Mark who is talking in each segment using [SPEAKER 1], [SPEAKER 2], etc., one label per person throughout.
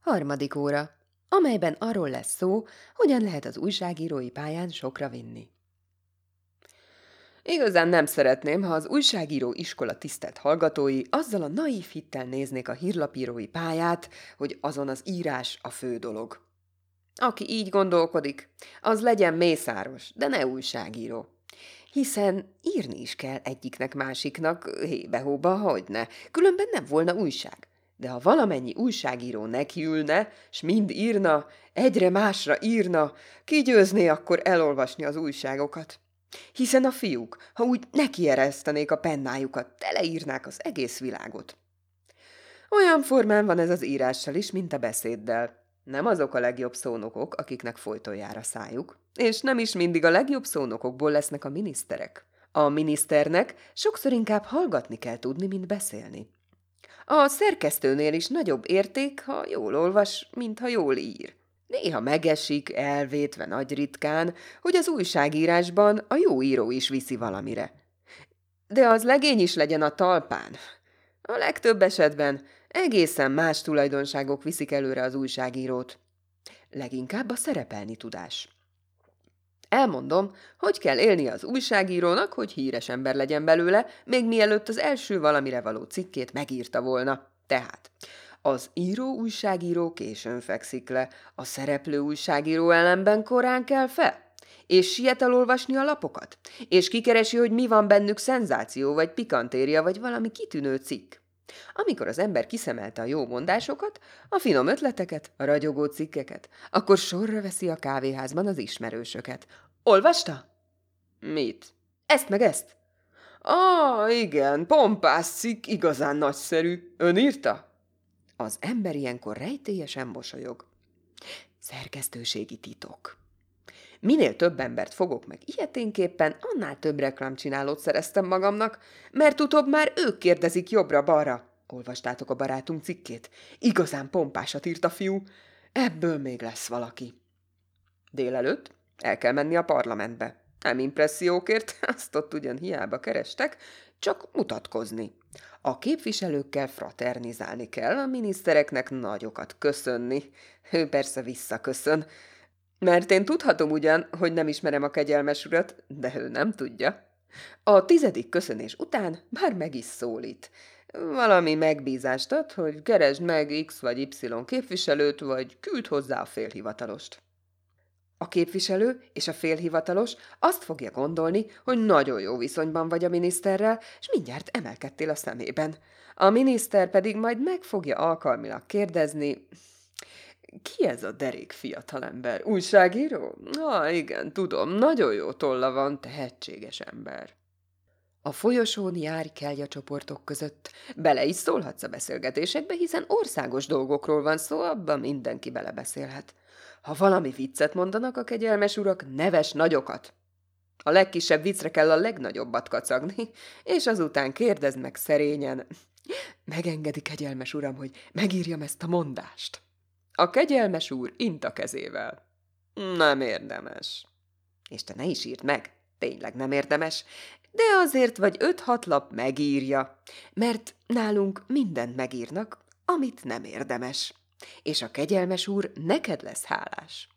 [SPEAKER 1] Harmadik óra, amelyben arról lesz szó, hogyan lehet az újságírói pályán sokra vinni. Igazán nem szeretném, ha az újságíró iskola tisztelt hallgatói azzal a naív hittel néznék a hírlapírói pályát, hogy azon az írás a fő dolog. Aki így gondolkodik, az legyen mészáros, de ne újságíró. Hiszen írni is kell egyiknek másiknak, hébe-hóba, hogy ne, különben nem volna újság. De ha valamennyi újságíró nekiülne, s mind írna, egyre másra írna, kigyőzné akkor elolvasni az újságokat. Hiszen a fiúk, ha úgy nekieresztenék a pennájukat, teleírnák az egész világot. Olyan formán van ez az írással is, mint a beszéddel. Nem azok a legjobb szónokok, akiknek folyton jár a szájuk, és nem is mindig a legjobb szónokokból lesznek a miniszterek. A miniszternek sokszor inkább hallgatni kell tudni, mint beszélni. A szerkesztőnél is nagyobb érték, ha jól olvas, mint ha jól ír. Néha megesik, elvétve nagy ritkán, hogy az újságírásban a jó író is viszi valamire. De az legény is legyen a talpán. A legtöbb esetben egészen más tulajdonságok viszik előre az újságírót. Leginkább a szerepelni tudás. Elmondom, hogy kell élni az újságírónak, hogy híres ember legyen belőle, még mielőtt az első valamire való cikkét megírta volna. Tehát az író újságíró későn fekszik le, a szereplő újságíró ellenben korán kell fel, és siet elolvasni a lapokat, és kikeresi, hogy mi van bennük szenzáció, vagy pikantéria, vagy valami kitűnő cikk. Amikor az ember kiszemelte a jó mondásokat, a finom ötleteket, a ragyogó cikkeket, akkor sorra veszi a kávéházban az ismerősöket. Olvasta? Mit? Ezt meg ezt? Ah, igen, pompás cikk, igazán nagyszerű. Ön írta? Az ember ilyenkor rejtélyesen mosolyog. Szerkesztőségi titok. Minél több embert fogok meg ilyeténképpen, annál több reklámcsinálót szereztem magamnak, mert utóbb már ők kérdezik jobbra-balra. Olvastátok a barátunk cikkét? Igazán pompásat írt a fiú. Ebből még lesz valaki. Délelőtt el kell menni a parlamentbe. Nem impressziókért, azt ott ugyan hiába kerestek, csak mutatkozni. A képviselőkkel fraternizálni kell, a minisztereknek nagyokat köszönni. Ő persze visszaköszön. Mert én tudhatom ugyan, hogy nem ismerem a kegyelmes urat, de ő nem tudja. A tizedik köszönés után már meg is szólít. Valami megbízást ad, hogy keresd meg X vagy Y képviselőt, vagy küld hozzá a félhivatalost. A képviselő és a félhivatalos azt fogja gondolni, hogy nagyon jó viszonyban vagy a miniszterrel, és mindjárt emelkedtél a szemében. A miniszter pedig majd meg fogja alkalmilag kérdezni, ki ez a derék fiatalember? Újságíró? Ah, igen, tudom, nagyon jó tolla van, tehetséges ember. A folyosón járj kelja csoportok között. Bele is szólhatsz a beszélgetésekbe, hiszen országos dolgokról van szó, abban mindenki belebeszélhet. Ha valami viccet mondanak a kegyelmes urak, neves nagyokat. A legkisebb viccre kell a legnagyobbat kacagni, és azután kérdezd meg szerényen. Megengedi kegyelmes uram, hogy megírjam ezt a mondást. A kegyelmes úr int a kezével. Nem érdemes. És te ne is írd meg, tényleg nem érdemes, de azért vagy öt-hat lap megírja, mert nálunk mindent megírnak, amit nem érdemes és a kegyelmes úr neked lesz hálás.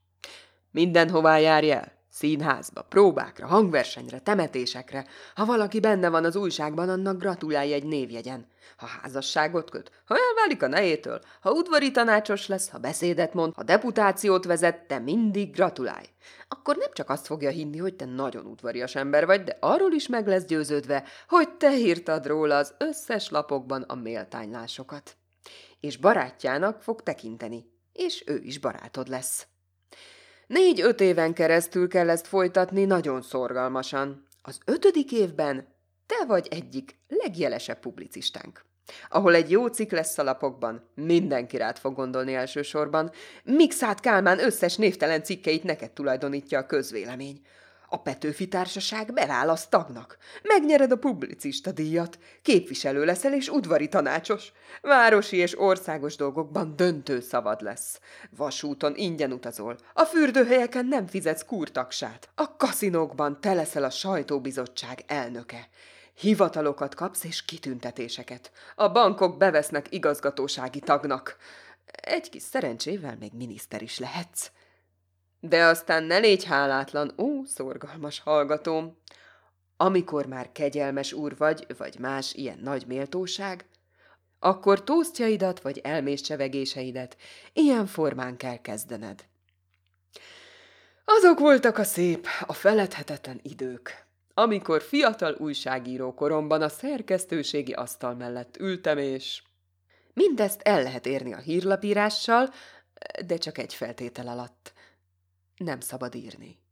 [SPEAKER 1] Mindenhová járj el, színházba, próbákra, hangversenyre, temetésekre. Ha valaki benne van az újságban, annak gratulálj egy névjegyen. Ha házasságot köt, ha elválik a nejétől, ha udvari tanácsos lesz, ha beszédet mond, ha deputációt vezet, te mindig gratulálj. Akkor nem csak azt fogja hinni, hogy te nagyon udvarias ember vagy, de arról is meg lesz győződve, hogy te írtad róla az összes lapokban a méltánylásokat és barátjának fog tekinteni, és ő is barátod lesz. Négy-öt éven keresztül kell ezt folytatni nagyon szorgalmasan. Az ötödik évben te vagy egyik legjelesebb publicistánk. Ahol egy jó cikk lesz a lapokban, mindenki rád fog gondolni elsősorban. Mixát Kálmán összes névtelen cikkeit neked tulajdonítja a közvélemény. A Petőfi Társaság beválaszt tagnak. Megnyered a publicista díjat. Képviselő leszel és udvari tanácsos. Városi és országos dolgokban döntő szavad lesz. Vasúton ingyen utazol. A fürdőhelyeken nem fizetsz kurtagsát. A kaszinókban te leszel a sajtóbizottság elnöke. Hivatalokat kapsz és kitüntetéseket. A bankok bevesznek igazgatósági tagnak. egy kis szerencsével még miniszter is lehetsz. De aztán ne légy hálátlan, ó, szorgalmas hallgatóm. Amikor már kegyelmes úr vagy, vagy más ilyen nagy méltóság, akkor tósztjaidat vagy elmés ilyen formán kell kezdened. Azok voltak a szép, a feledhetetlen idők, amikor fiatal újságíró koromban a szerkesztőségi asztal mellett ültem, és mindezt el lehet érni a hírlapírással, de csak egy feltétel alatt. Nem szabad írni.